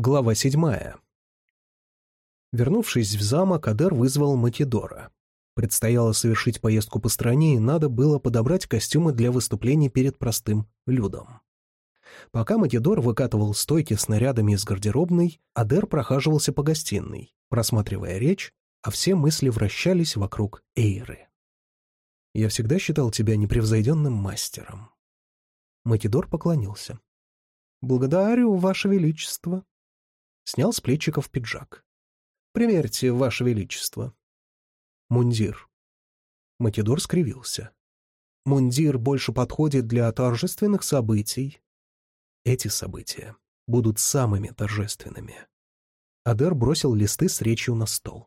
Глава седьмая. Вернувшись в замок, Адер вызвал Матидора. Предстояло совершить поездку по стране, и надо было подобрать костюмы для выступлений перед простым людом. Пока Матидор выкатывал стойки с нарядами из гардеробной, Адер прохаживался по гостиной, просматривая речь, а все мысли вращались вокруг Эйры. «Я всегда считал тебя непревзойденным мастером». Матидор поклонился. «Благодарю, Ваше Величество», Снял с плечиков пиджак. «Примерьте, Ваше Величество». «Мундир». Матидор скривился. «Мундир больше подходит для торжественных событий». Эти события будут самыми торжественными. Адер бросил листы с речью на стол.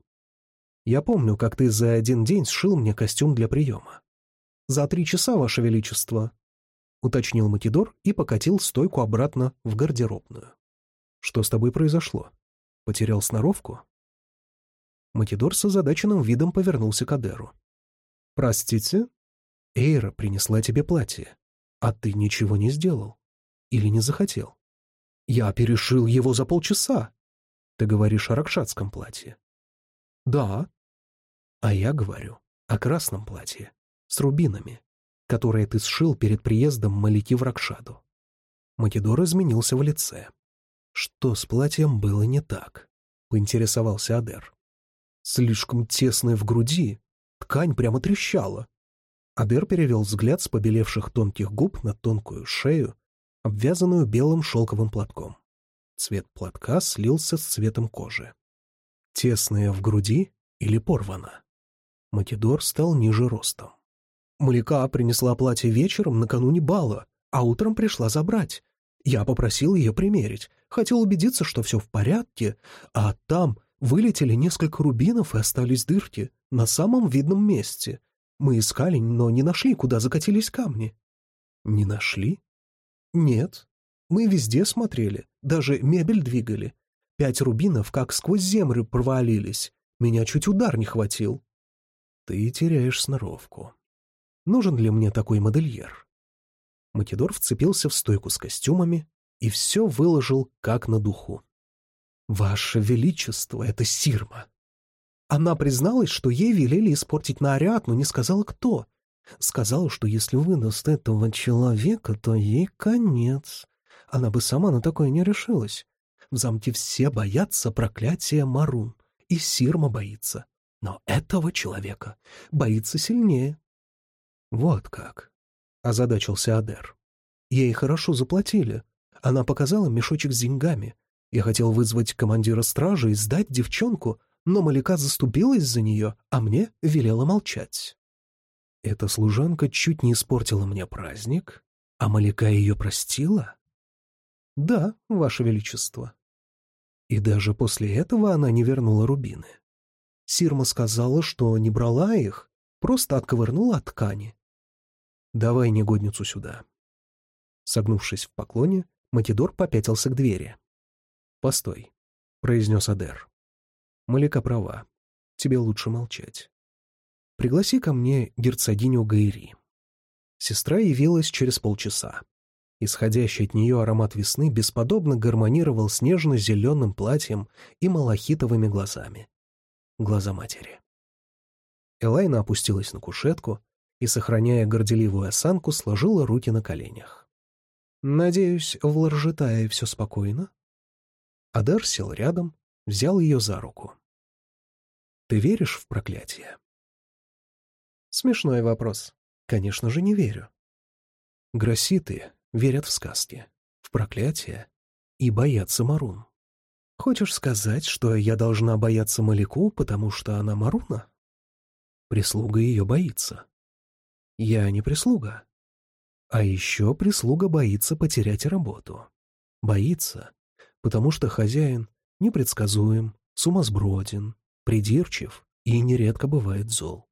«Я помню, как ты за один день сшил мне костюм для приема». «За три часа, Ваше Величество», — уточнил Матидор и покатил стойку обратно в гардеробную. Что с тобой произошло? Потерял сноровку?» Матидор с озадаченным видом повернулся к Адеру. «Простите? Эйра принесла тебе платье, а ты ничего не сделал. Или не захотел? Я перешил его за полчаса. Ты говоришь о ракшатском платье?» «Да». «А я говорю о красном платье, с рубинами, которое ты сшил перед приездом Малики в Ракшаду». Матидор изменился в лице. Что с платьем было не так? Поинтересовался Адер. Слишком тесное в груди. Ткань прямо трещала. Адер перевел взгляд с побелевших тонких губ на тонкую шею, обвязанную белым шелковым платком. Цвет платка слился с цветом кожи. Тесная в груди или порвана? Матидор стал ниже ростом. Маляка принесла платье вечером накануне бала, а утром пришла забрать. Я попросил ее примерить, хотел убедиться, что все в порядке, а там вылетели несколько рубинов и остались дырки на самом видном месте. Мы искали, но не нашли, куда закатились камни. Не нашли? Нет. Мы везде смотрели, даже мебель двигали. Пять рубинов как сквозь землю провалились. Меня чуть удар не хватил. Ты теряешь сноровку. Нужен ли мне такой модельер? Матидор вцепился в стойку с костюмами, и все выложил как на духу. «Ваше Величество, это Сирма!» Она призналась, что ей велели испортить наряд, но не сказала, кто. Сказала, что если выдаст этого человека, то ей конец. Она бы сама на такое не решилась. В замке все боятся проклятия Марун, и Сирма боится. Но этого человека боится сильнее. «Вот как», — озадачился Адер. «Ей хорошо заплатили, она показала мешочек с деньгами. Я хотел вызвать командира стражи и сдать девчонку, но Маляка заступилась за нее, а мне велела молчать. Эта служанка чуть не испортила мне праздник, а Маляка ее простила? Да, Ваше Величество. И даже после этого она не вернула рубины. Сирма сказала, что не брала их, просто отковырнула от ткани. «Давай негодницу сюда». Согнувшись в поклоне, Матидор попятился к двери. «Постой», — произнес Адер. «Маляка права. Тебе лучше молчать. Пригласи ко мне герцогиню Гайри». Сестра явилась через полчаса. Исходящий от нее аромат весны бесподобно гармонировал с нежно-зеленым платьем и малахитовыми глазами. Глаза матери. Элайна опустилась на кушетку и, сохраняя горделивую осанку, сложила руки на коленях. «Надеюсь, в Ларжетае все спокойно?» Адар сел рядом, взял ее за руку. «Ты веришь в проклятие?» Смешной вопрос. Конечно же, не верю. Гросситы верят в сказки, в проклятие и боятся Марун. Хочешь сказать, что я должна бояться Маляку, потому что она Маруна? Прислуга ее боится. Я не прислуга. А еще прислуга боится потерять работу. Боится, потому что хозяин непредсказуем, сумасброден, придирчив и нередко бывает зол.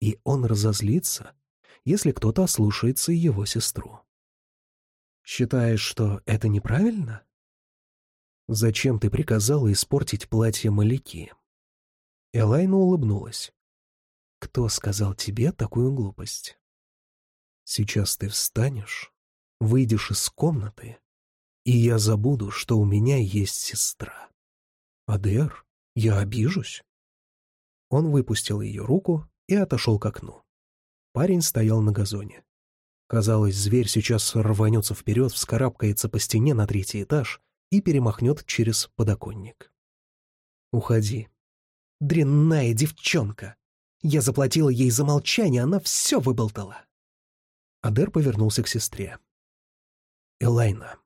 И он разозлится, если кто-то ослушается его сестру. Считаешь, что это неправильно? Зачем ты приказала испортить платье Маляки? Элайна улыбнулась. Кто сказал тебе такую глупость? Сейчас ты встанешь, выйдешь из комнаты и я забуду, что у меня есть сестра. Адер, я обижусь. Он выпустил ее руку и отошел к окну. Парень стоял на газоне. Казалось, зверь сейчас рванется вперед, вскарабкается по стене на третий этаж и перемахнет через подоконник. «Уходи. Дрянная девчонка! Я заплатила ей за молчание, она все выболтала!» Адер повернулся к сестре. «Элайна,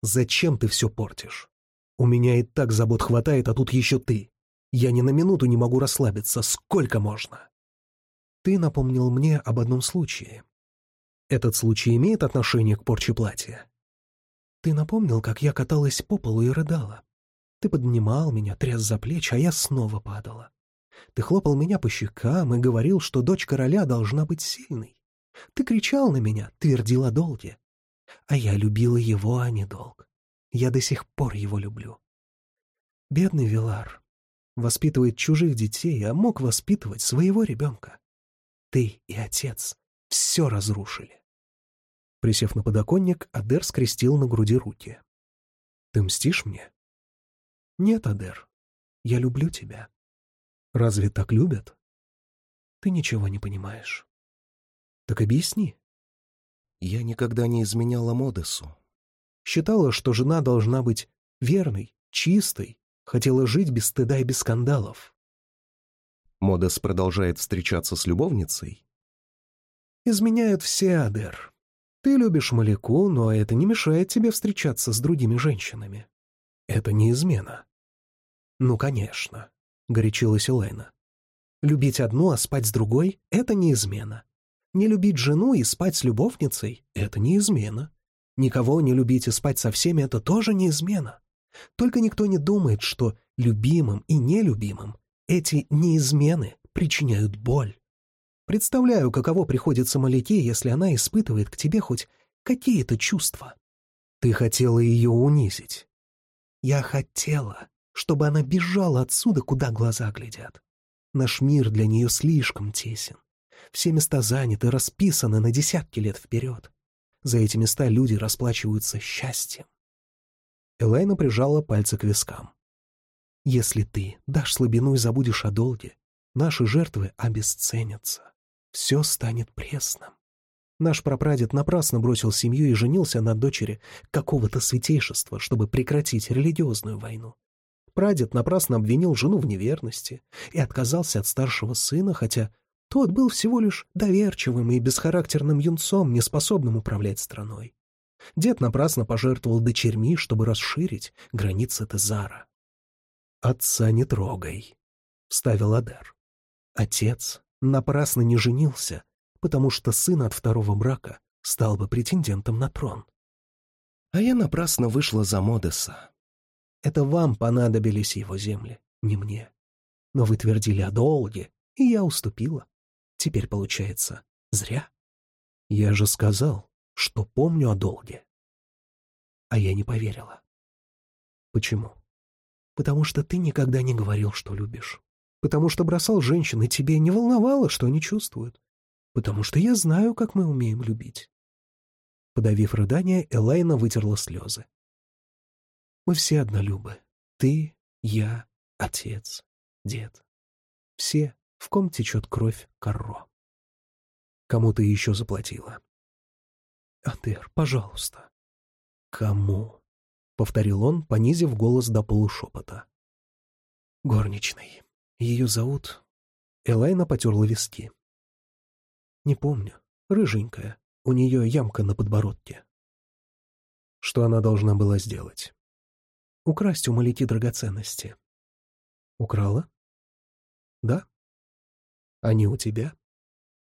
зачем ты все портишь? У меня и так забот хватает, а тут еще ты. Я ни на минуту не могу расслабиться. Сколько можно?» «Ты напомнил мне об одном случае. Этот случай имеет отношение к порче платья?» «Ты напомнил, как я каталась по полу и рыдала. Ты поднимал меня, тряс за плечи, а я снова падала. Ты хлопал меня по щекам и говорил, что дочь короля должна быть сильной. Ты кричал на меня, твердил о долге. А я любила его, а не долг. Я до сих пор его люблю. Бедный Вилар воспитывает чужих детей, а мог воспитывать своего ребенка. Ты и отец все разрушили. Присев на подоконник, Адер скрестил на груди руки. «Ты мстишь мне?» «Нет, Адер, я люблю тебя». «Разве так любят?» «Ты ничего не понимаешь». Так объясни. Я никогда не изменяла Модесу. Считала, что жена должна быть верной, чистой, хотела жить без стыда и без скандалов. Модес продолжает встречаться с любовницей? Изменяют все, Адер. Ты любишь Маляку, но это не мешает тебе встречаться с другими женщинами. Это не измена. Ну, конечно, — горячилась Элайна. Любить одну, а спать с другой — это не измена. Не любить жену и спать с любовницей — это не измена. Никого не любить и спать со всеми — это тоже не измена. Только никто не думает, что любимым и нелюбимым эти неизмены причиняют боль. Представляю, каково приходится Маляке, если она испытывает к тебе хоть какие-то чувства. Ты хотела ее унизить. Я хотела, чтобы она бежала отсюда, куда глаза глядят. Наш мир для нее слишком тесен. Все места заняты, расписаны на десятки лет вперед. За эти места люди расплачиваются счастьем. Элайна прижала пальцы к вискам. «Если ты дашь слабину и забудешь о долге, наши жертвы обесценятся. Все станет пресным. Наш прапрадед напрасно бросил семью и женился на дочери какого-то святейшества, чтобы прекратить религиозную войну. Прадед напрасно обвинил жену в неверности и отказался от старшего сына, хотя тот был всего лишь доверчивым и бесхарактерным юнцом, неспособным управлять страной. Дед напрасно пожертвовал дочерьми, чтобы расширить границы Тезара. «Отца не трогай», — вставил Адар. Отец напрасно не женился, потому что сын от второго брака стал бы претендентом на трон. А я напрасно вышла за Модеса. Это вам понадобились его земли, не мне. Но вы твердили о долге, и я уступила. Теперь получается зря. Я же сказал, что помню о долге. А я не поверила. Почему? Потому что ты никогда не говорил, что любишь. Потому что бросал женщин, и тебе не волновало, что они чувствуют. Потому что я знаю, как мы умеем любить. Подавив рыдание, Элайна вытерла слезы. Мы все однолюбы. Ты, я, отец, дед. Все в ком течет кровь Карро. Кому ты еще заплатила? Атер, пожалуйста. Кому? Повторил он, понизив голос до полушепота. Горничной. Ее зовут... Элайна потерла виски. Не помню. Рыженькая. У нее ямка на подбородке. Что она должна была сделать? Украсть у Малики драгоценности. Украла? Да. Они у тебя?»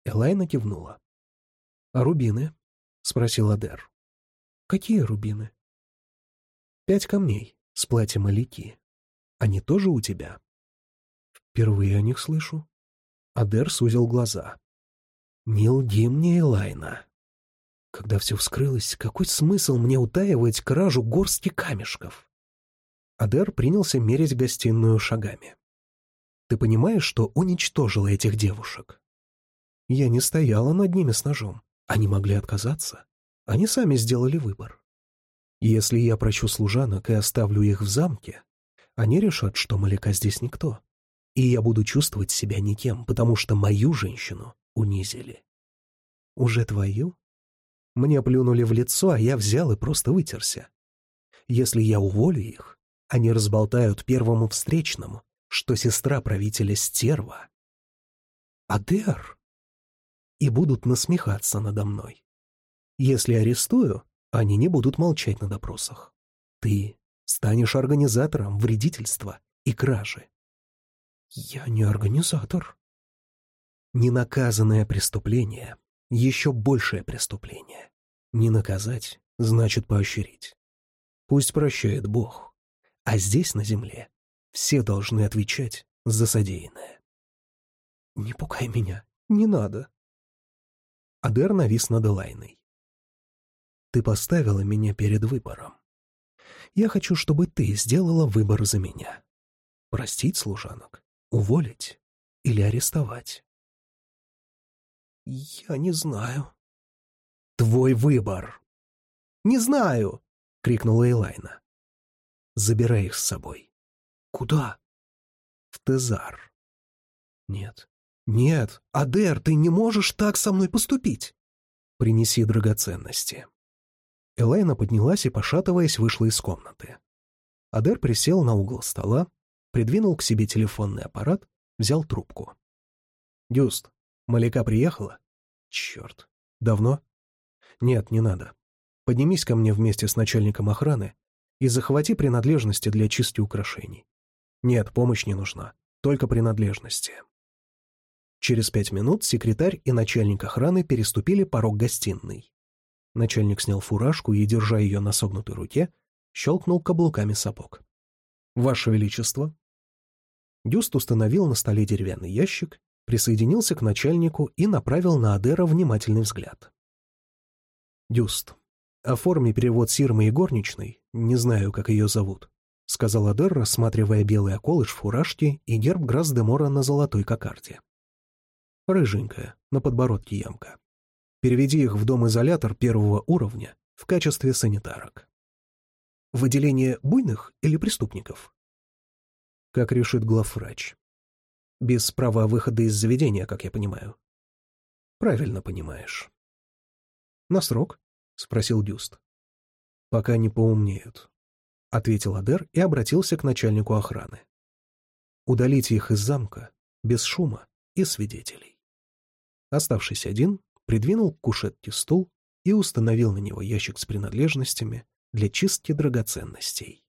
Элайна кивнула. «А рубины?» — спросил Адер. «Какие рубины?» «Пять камней с платьем Алики. Они тоже у тебя?» «Впервые о них слышу». Адер сузил глаза. «Не лги мне, Элайна. Когда все вскрылось, какой смысл мне утаивать кражу горстки камешков?» Адер принялся мерить гостиную шагами. Ты понимаешь, что уничтожила этих девушек? Я не стояла над ними с ножом. Они могли отказаться. Они сами сделали выбор. Если я прощу служанок и оставлю их в замке, они решат, что Маляка здесь никто, и я буду чувствовать себя никем, потому что мою женщину унизили. Уже твою? Мне плюнули в лицо, а я взял и просто вытерся. Если я уволю их, они разболтают первому встречному, что сестра правителя стерва. Адер! И будут насмехаться надо мной. Если арестую, они не будут молчать на допросах. Ты станешь организатором вредительства и кражи. Я не организатор. Ненаказанное преступление — еще большее преступление. Не наказать — значит поощрить. Пусть прощает Бог. А здесь, на земле, все должны отвечать за содеянное. «Не пугай меня, не надо». Адер навис над Элайной. «Ты поставила меня перед выбором. Я хочу, чтобы ты сделала выбор за меня. Простить служанок, уволить или арестовать?» «Я не знаю». «Твой выбор!» «Не знаю!» — крикнула Элайна. «Забирай их с собой». «Куда?» «В Тезар». «Нет, нет, Адер, ты не можешь так со мной поступить!» «Принеси драгоценности». Элайна поднялась и, пошатываясь, вышла из комнаты. Адер присел на угол стола, придвинул к себе телефонный аппарат, взял трубку. «Дюст, Маляка приехала?» «Черт. Давно?» «Нет, не надо. Поднимись ко мне вместе с начальником охраны и захвати принадлежности для чистки украшений. Нет, помощь не нужна, только принадлежности». Через пять минут секретарь и начальник охраны переступили порог гостиной. Начальник снял фуражку и, держа ее на согнутой руке, щелкнул каблуками сапог. «Ваше Величество!» Дюст установил на столе деревянный ящик, присоединился к начальнику и направил на Адера внимательный взгляд. «Дюст, оформи перевод Сирмы и горничной, не знаю, как ее зовут», — сказал Адер, рассматривая белый околыш в фуражке и герб Грас-де-Мора на золотой кокарде. «Рыженькая, на подбородке ямка. Переведи их в дом-изолятор первого уровня в качестве санитарок. Выделение буйных или преступников? Как решит главврач. Без права выхода из заведения, как я понимаю. Правильно понимаешь. На срок? Спросил Дюст. Пока не поумнеют. Ответил Адер и обратился к начальнику охраны. Удалите их из замка, без шума и свидетелей. Оставшись один, придвинул к кушетке стул и установил на него ящик с принадлежностями для чистки драгоценностей.